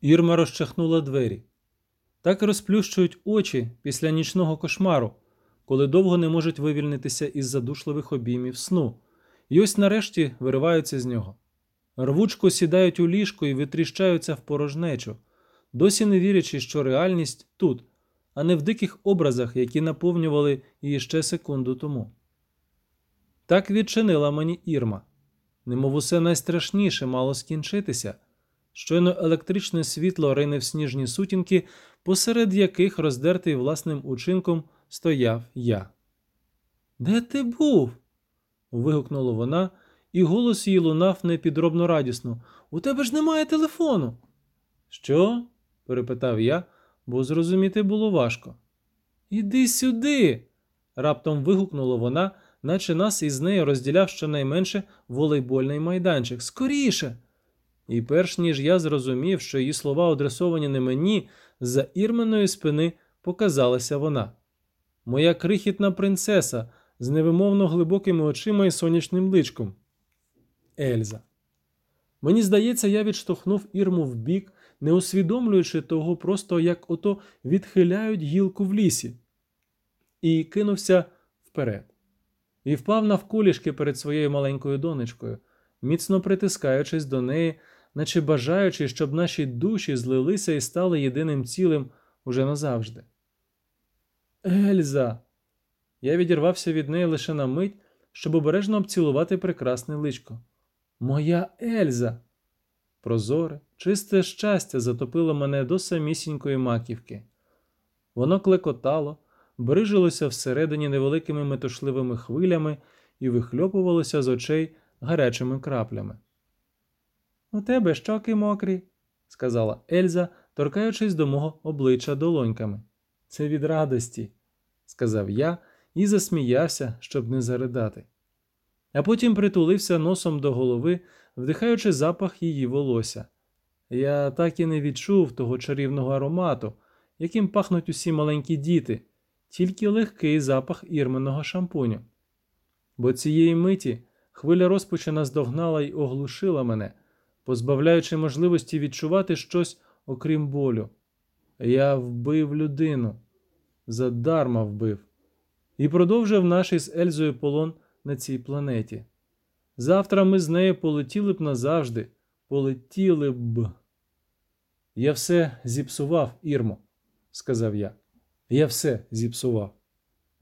Ірма розчахнула двері. Так розплющують очі після нічного кошмару, коли довго не можуть вивільнитися із задушливих обіймів сну, і ось нарешті вириваються з нього. Рвучко сідають у ліжко і витріщаються в порожнечу, досі не вірячи, що реальність тут, а не в диких образах, які наповнювали її ще секунду тому. Так відчинила мені Ірма, немов усе найстрашніше мало скінчитися. Щойно електричне світло рине в сніжні сутінки, посеред яких роздертий власним учинком стояв я. Де ти був? вигукнула вона, і голос її лунав непідробно радісно. У тебе ж немає телефону. Що? перепитав я, бо зрозуміти було важко. Іди сюди. раптом вигукнула вона, наче нас із нею розділяв щонайменше волейбольний майданчик. Скоріше. І перш ніж я зрозумів, що її слова адресовані не мені, з-за ірменої спини показалася вона. Моя крихітна принцеса з невимовно глибокими очима і сонячним личком. Ельза. Мені здається, я відштовхнув Ірму вбік, не усвідомлюючи того, просто як ото відхиляють гілку в лісі, і кинувся вперед. І впав навколішки перед своєю маленькою донечкою, міцно притискаючись до неї, наче бажаючи, щоб наші душі злилися і стали єдиним цілим уже назавжди. Ельза. Я відірвався від неї лише на мить, щоб обережно обцілувати прекрасне личко. Моя Ельза. Прозоре, чисте щастя затопило мене до самісінької маківки. Воно клекотало, брижилося всередині невеликими метушливими хвилями і вихльопувалося з очей гарячими краплями. У тебе щоки мокрі, сказала Ельза, торкаючись до мого обличчя долоньками. Це від радості, сказав я і засміявся, щоб не заридати. А потім притулився носом до голови, вдихаючи запах її волосся. Я так і не відчув того чарівного аромату, яким пахнуть усі маленькі діти, тільки легкий запах ірменного шампуню. Бо цієї миті хвиля розпачу наздогнала й оглушила мене, позбавляючи можливості відчувати щось окрім болю. Я вбив людину, задарма вбив, і продовжив наш із Ельзою полон на цій планеті. Завтра ми з нею полетіли б назавжди, полетіли б. Я все зіпсував, Ірмо, сказав я. Я все зіпсував.